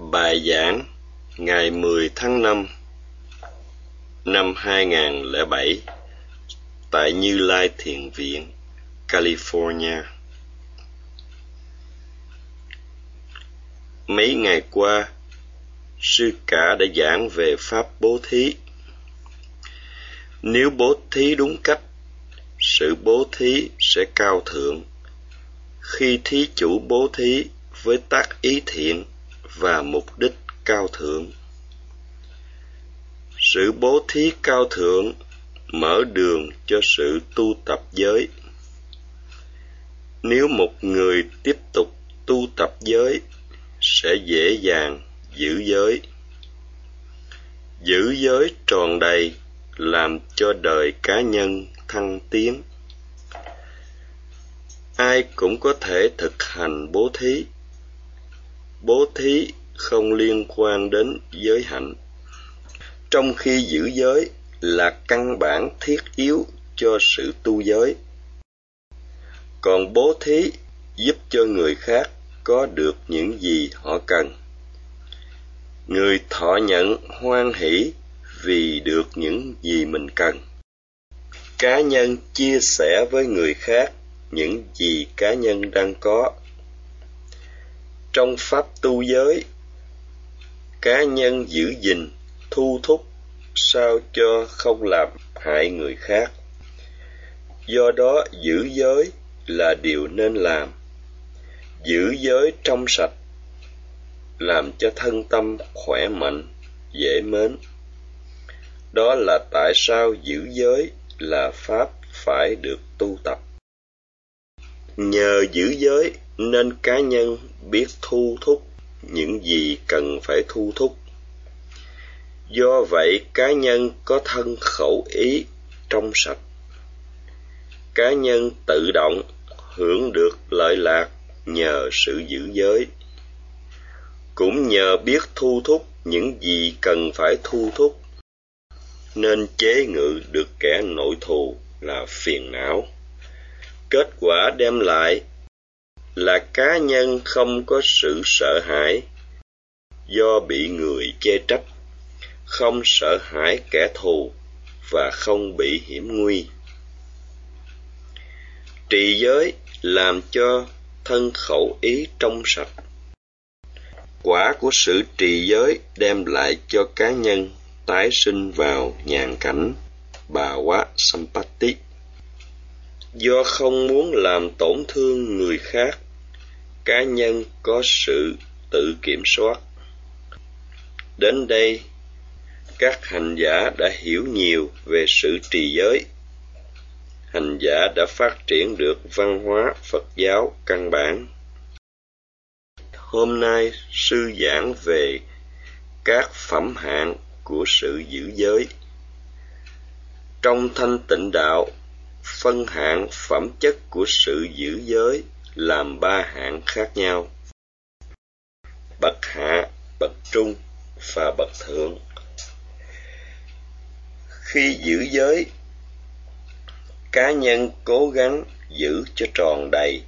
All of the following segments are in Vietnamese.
Bài giảng ngày 10 tháng 5 năm 2007 tại Như Lai Thiền Viện, California. Mấy ngày qua, sư cả đã giảng về pháp bố thí. Nếu bố thí đúng cách, sự bố thí sẽ cao thượng. Khi thí chủ bố thí với tác ý thiện và mục đích cao thượng. Sự bố thí cao thượng mở đường cho sự tu tập giới. Nếu một người tiếp tục tu tập giới, sẽ dễ dàng giữ giới. Giữ giới tròn đầy làm cho đời cá nhân thăng tiến. Ai cũng có thể thực hành bố thí bố thí không liên quan đến giới hạnh. Trong khi giữ giới là căn bản thiết yếu cho sự tu giới. Còn bố thí giúp cho người khác có được những gì họ cần. Người thọ nhận hoan hỷ vì được những gì mình cần. Cá nhân chia sẻ với người khác những gì cá nhân đang có trong pháp tu giới. Cá nhân giữ gìn, thu thúc, sao cho không làm hại người khác. Do đó giữ giới là điều nên làm. Giữ giới trong sạch, làm cho thân tâm khỏe mạnh, dễ mến. Đó là tại sao giữ giới là pháp phải được tu tập nhờ giữ giới nên cá nhân biết thu thúc những gì cần phải thu thúc. Do vậy, cá nhân có thân khẩu ý trong sạch. Cá nhân tự động hưởng được lợi lạc nhờ sự giữ giới. Cũng nhờ biết thu thúc những gì cần phải thu thúc, nên chế ngự được kẻ nội thù là phiền não kết quả đem lại là cá nhân không có sự sợ hãi, do bị người chê trách, không sợ hãi kẻ thù và không bị hiểm nguy. Trì giới làm cho thân khẩu ý trong sạch. Quả của sự trì giới đem lại cho cá nhân tái sinh vào nhàn cảnh, bà quá sampatti do không muốn làm tổn thương người khác, cá nhân có sự tự kiểm soát. Đến đây, các hành giả đã hiểu nhiều về sự trì giới. Hành giả đã phát triển được văn hóa phật giáo căn bản. Hôm nay, sư giảng về các phẩm hạng của sự giữ giới. Trong thanh tịnh đạo phân hạng phẩm chất của sự giữ giới làm ba hạng khác nhau. Bậc hạ, bậc trung và bậc thượng. Khi giữ giới, cá nhân cố gắng giữ cho tròn đầy,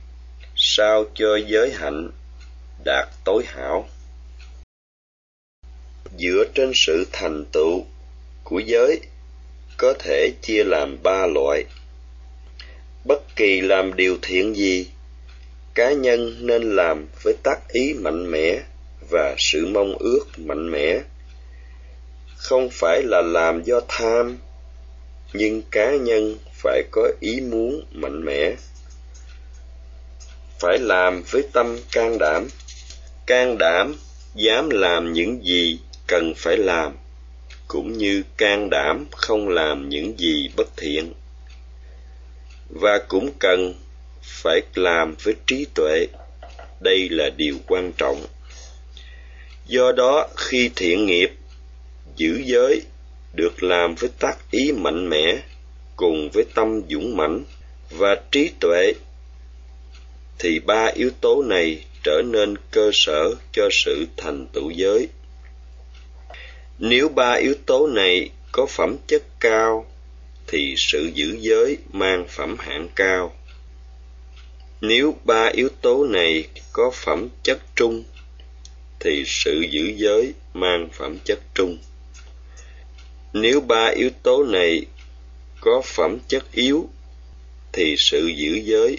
sao cho giới hạnh đạt tối hảo. Dựa trên sự thành tựu của giới, có thể chia làm ba loại bất kỳ làm điều thiện gì, cá nhân nên làm với tác ý mạnh mẽ và sự mong ước mạnh mẽ. Không phải là làm do tham, nhưng cá nhân phải có ý muốn mạnh mẽ. Phải làm với tâm can đảm. Can đảm dám làm những gì cần phải làm, cũng như can đảm không làm những gì bất thiện và cũng cần phải làm với trí tuệ. Đây là điều quan trọng. Do đó, khi thiện nghiệp, giữ giới được làm với tác ý mạnh mẽ cùng với tâm dũng mãnh và trí tuệ, thì ba yếu tố này trở nên cơ sở cho sự thành tựu giới. Nếu ba yếu tố này có phẩm chất cao thì sự giữ giới mang phẩm hạng cao. Nếu ba yếu tố này có phẩm chất trung, thì sự giữ giới mang phẩm chất trung. Nếu ba yếu tố này có phẩm chất yếu, thì sự giữ giới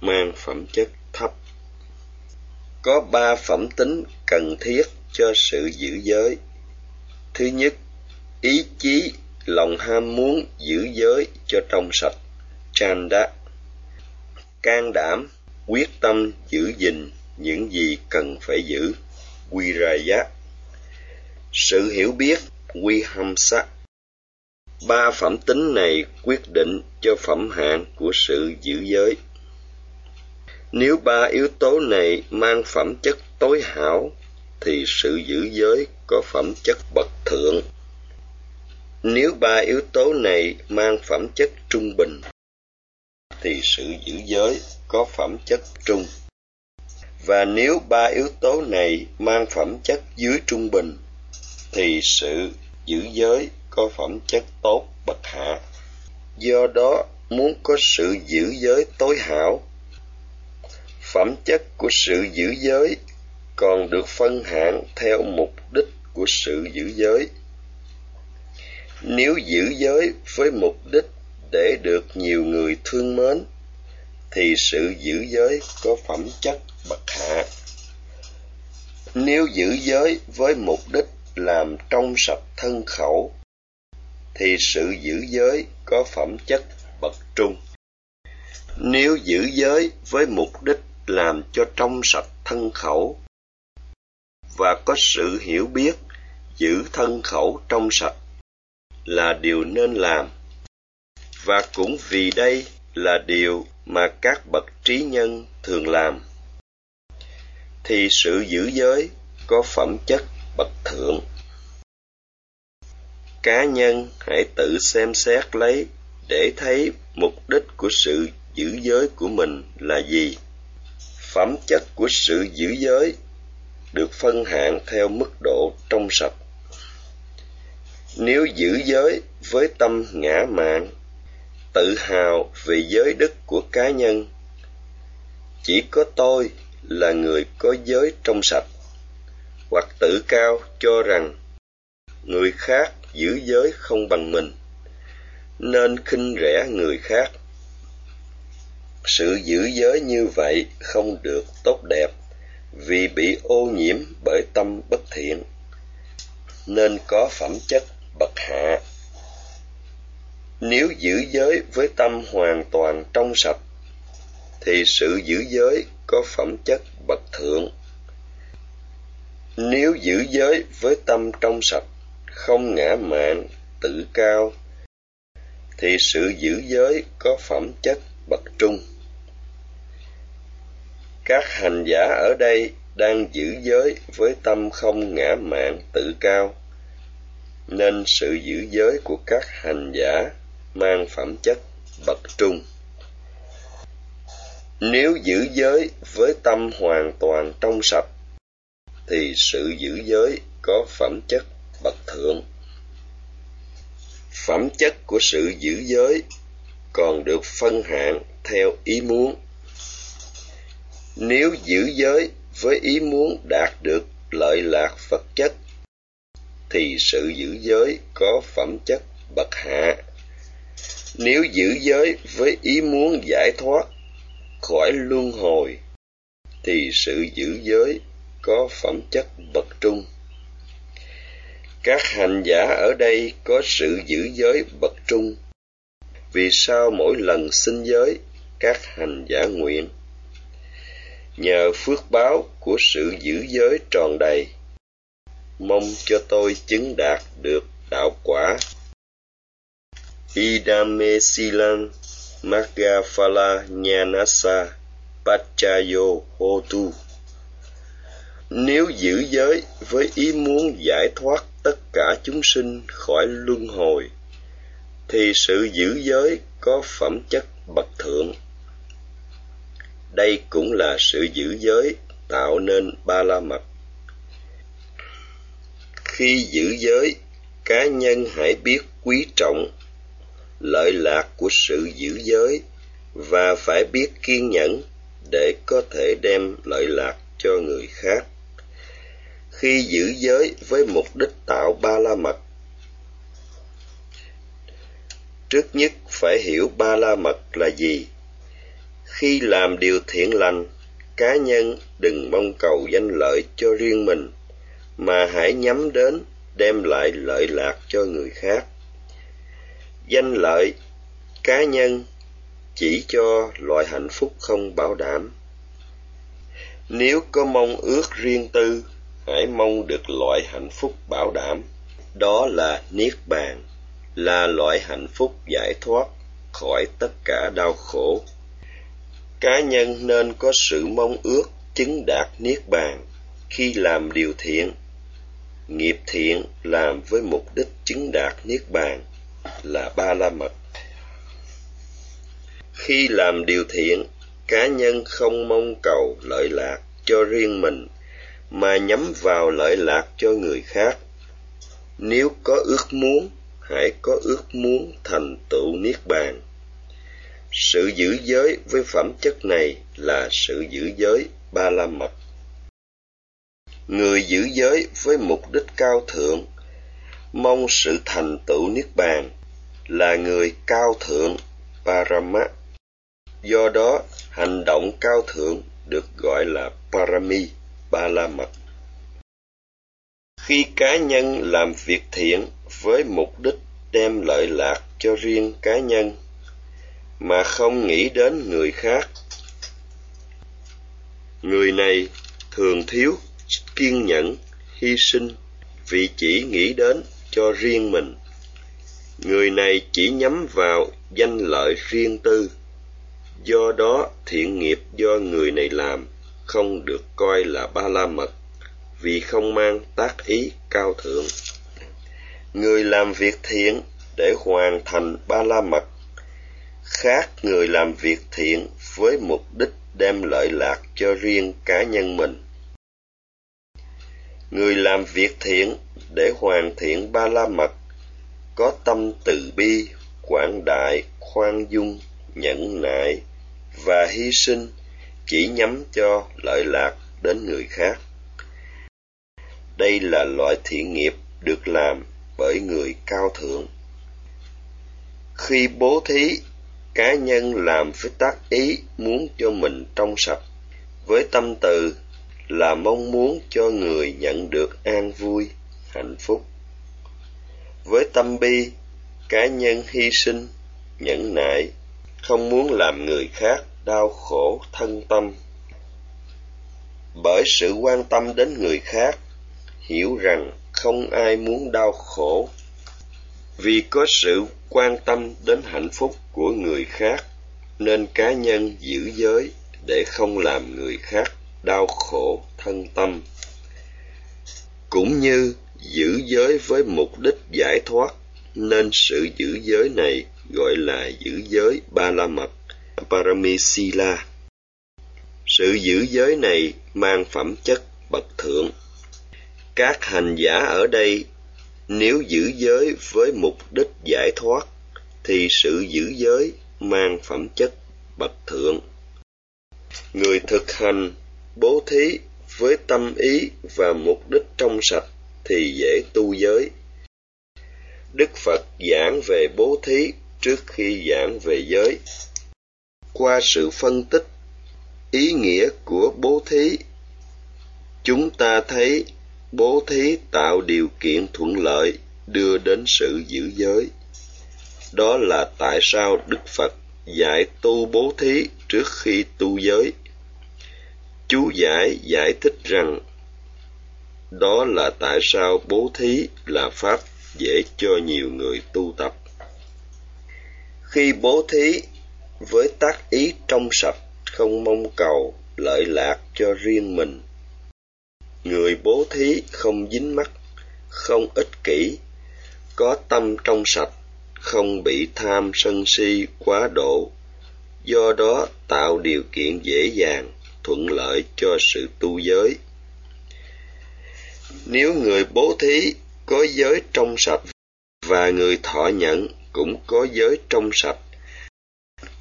mang phẩm chất thấp. Có ba phẩm tính cần thiết cho sự giữ giới. Thứ nhất, ý chí lòng ham muốn giữ giới cho trong sạch. Chanda can đảm, quyết tâm giữ gìn những gì cần phải giữ. Viraya sự hiểu biết vihamsa ba phẩm tính này quyết định cho phẩm hạng của sự giữ giới. Nếu ba yếu tố này mang phẩm chất tối hảo, thì sự giữ giới có phẩm chất bậc thượng nếu ba yếu tố này mang phẩm chất trung bình, thì sự giữ giới có phẩm chất trung. Và nếu ba yếu tố này mang phẩm chất dưới trung bình, thì sự giữ giới có phẩm chất tốt bậc hạ. Do đó, muốn có sự giữ giới tối hảo, phẩm chất của sự giữ giới còn được phân hạng theo mục đích của sự giữ giới nếu giữ giới với mục đích để được nhiều người thương mến, thì sự giữ giới có phẩm chất bậc hạ. Nếu giữ giới với mục đích làm trong sạch thân khẩu, thì sự giữ giới có phẩm chất bậc trung. Nếu giữ giới với mục đích làm cho trong sạch thân khẩu và có sự hiểu biết giữ thân khẩu trong sạch là điều nên làm. Và cũng vì đây là điều mà các bậc trí nhân thường làm. Thì sự giữ giới có phẩm chất bậc thượng. Cá nhân hãy tự xem xét lấy để thấy mục đích của sự giữ giới của mình là gì. Phẩm chất của sự giữ giới được phân hạng theo mức độ trong sạch nếu giữ giới với tâm ngã mạn tự hào về giới đức của cá nhân. Chỉ có tôi là người có giới trong sạch. Hoặc tự cao cho rằng, người khác giữ giới không bằng mình, nên khinh rẻ người khác. Sự giữ giới như vậy không được tốt đẹp vì bị ô nhiễm bởi tâm bất thiện, nên có phẩm chất bậc hạ. Nếu giữ giới với tâm hoàn toàn trong sạch, thì sự giữ giới có phẩm chất bậc thượng. Nếu giữ giới với tâm trong sạch, không ngã mạn, tự cao, thì sự giữ giới có phẩm chất bậc trung. Các hành giả ở đây đang giữ giới với tâm không ngã mạn, tự cao nên sự giữ giới của các hành giả mang phẩm chất bậc trung. Nếu giữ giới với tâm hoàn toàn trong sạch, thì sự giữ giới có phẩm chất bậc thượng. Phẩm chất của sự giữ giới còn được phân hạng theo ý muốn. Nếu giữ giới với ý muốn đạt được lợi lạc vật chất thì sự giữ giới có phẩm chất bậc hạ. Nếu giữ giới với ý muốn giải thoát khỏi luân hồi, thì sự giữ giới có phẩm chất bậc trung. Các hành giả ở đây có sự giữ giới bậc trung. Vì sao mỗi lần sinh giới, các hành giả nguyện? Nhờ phước báo của sự giữ giới tròn đầy mong cho tôi chứng đạt được đạo quả. Idame silan magaphala nyanasa pachayo hotu. Nếu giữ giới với ý muốn giải thoát tất cả chúng sinh khỏi luân hồi, thì sự giữ giới có phẩm chất bậc thượng. Đây cũng là sự giữ giới tạo nên ba la mật khi giữ giới, cá nhân hãy biết quý trọng lợi lạc của sự giữ giới và phải biết kiên nhẫn để có thể đem lợi lạc cho người khác. Khi giữ giới với mục đích tạo ba la mật, trước nhất phải hiểu ba la mật là gì. Khi làm điều thiện lành, cá nhân đừng mong cầu danh lợi cho riêng mình mà hãy nhắm đến đem lại lợi lạc cho người khác. Danh lợi cá nhân chỉ cho loại hạnh phúc không bảo đảm. Nếu có mong ước riêng tư, hãy mong được loại hạnh phúc bảo đảm. Đó là niết bàn, là loại hạnh phúc giải thoát khỏi tất cả đau khổ. Cá nhân nên có sự mong ước chứng đạt niết bàn khi làm điều thiện nghiệp thiện làm với mục đích chứng đạt niết bàn là ba la mật. Khi làm điều thiện, cá nhân không mong cầu lợi lạc cho riêng mình, mà nhắm vào lợi lạc cho người khác. Nếu có ước muốn, hãy có ước muốn thành tựu niết bàn. Sự giữ giới với phẩm chất này là sự giữ giới ba la mật người giữ giới với mục đích cao thượng, mong sự thành tựu niết bàn, là người cao thượng parama. Do đó, hành động cao thượng được gọi là parami ba la mật khi cá nhân làm việc thiện với mục đích đem lợi lạc cho riêng cá nhân, mà không nghĩ đến người khác, người này thường thiếu kiên nhẫn, hy sinh vì chỉ nghĩ đến cho riêng mình. Người này chỉ nhắm vào danh lợi riêng tư. Do đó thiện nghiệp do người này làm không được coi là ba la mật, vì không mang tác ý cao thượng. Người làm việc thiện để hoàn thành ba la mật, khác người làm việc thiện với mục đích đem lợi lạc cho riêng cá nhân mình người làm việc thiện để hoàn thiện ba la mật có tâm từ bi, quảng đại, khoan dung, nhẫn nại và hy sinh, chỉ nhắm cho lợi lạc đến người khác. Đây là loại thiện nghiệp được làm bởi người cao thượng. Khi bố thí, cá nhân làm với tác ý muốn cho mình trong sạch, với tâm từ là mong muốn cho người nhận được an vui, hạnh phúc. Với tâm bi, cá nhân hy sinh, nhẫn nại, không muốn làm người khác đau khổ thân tâm. Bởi sự quan tâm đến người khác, hiểu rằng không ai muốn đau khổ. Vì có sự quan tâm đến hạnh phúc của người khác, nên cá nhân giữ giới để không làm người khác đau khổ thân tâm, cũng như giữ giới với mục đích giải thoát, nên sự giữ giới này gọi là giữ giới ba la mật paramisila sự giữ giới này mang phẩm chất bậc thượng. Các hành giả ở đây, nếu giữ giới với mục đích giải thoát, thì sự giữ giới mang phẩm chất bậc thượng. Người thực hành bố thí với tâm ý và mục đích trong sạch thì dễ tu giới. Đức phật giảng về bố thí trước khi giảng về giới. Qua sự phân tích ý nghĩa của bố thí, chúng ta thấy bố thí tạo điều kiện thuận lợi đưa đến sự giữ giới. Đó là tại sao đức phật dạy tu bố thí trước khi tu giới chú giải giải thích rằng, đó là tại sao bố thí là pháp dễ cho nhiều người tu tập. Khi bố thí với tác ý trong sạch, không mong cầu lợi lạc cho riêng mình. Người bố thí không dính mắc không ích kỷ, có tâm trong sạch, không bị tham sân si quá độ, do đó tạo điều kiện dễ dàng thuận lợi cho sự tu giới. Nếu người bố thí có giới trong sạch và người thọ nhận cũng có giới trong sạch,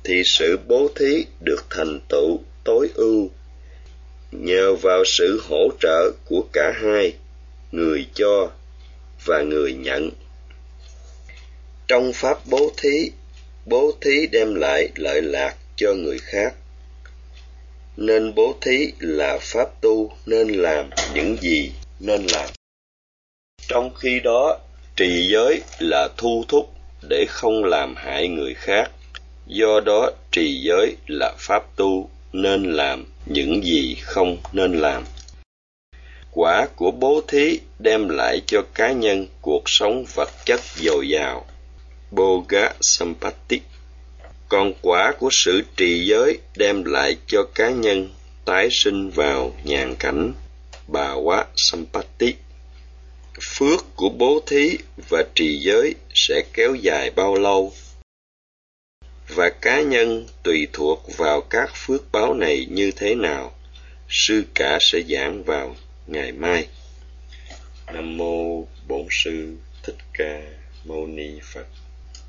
thì sự bố thí được thành tựu tối ưu nhờ vào sự hỗ trợ của cả hai, người cho và người nhận trong pháp bố thí bố thí đem lại lợi lạc cho người khác nên bố thí là pháp tu nên làm những gì nên làm. Trong khi đó, trì giới là thu thúc để không làm hại người khác. Do đó, trì giới là pháp tu nên làm những gì không nên làm. Quả của bố thí đem lại cho cá nhân cuộc sống vật chất dồi dào. Boga sampatti còn quả của sự trì giới đem lại cho cá nhân tái sinh vào nhàn cảnh. Bà quá sampatti phước của bố thí và trì giới sẽ kéo dài bao lâu? Và cá nhân tùy thuộc vào các phước báo này như thế nào? Sư cả sẽ giảng vào ngày mai. Nam mô bổn sư thích ca mâu ni phật.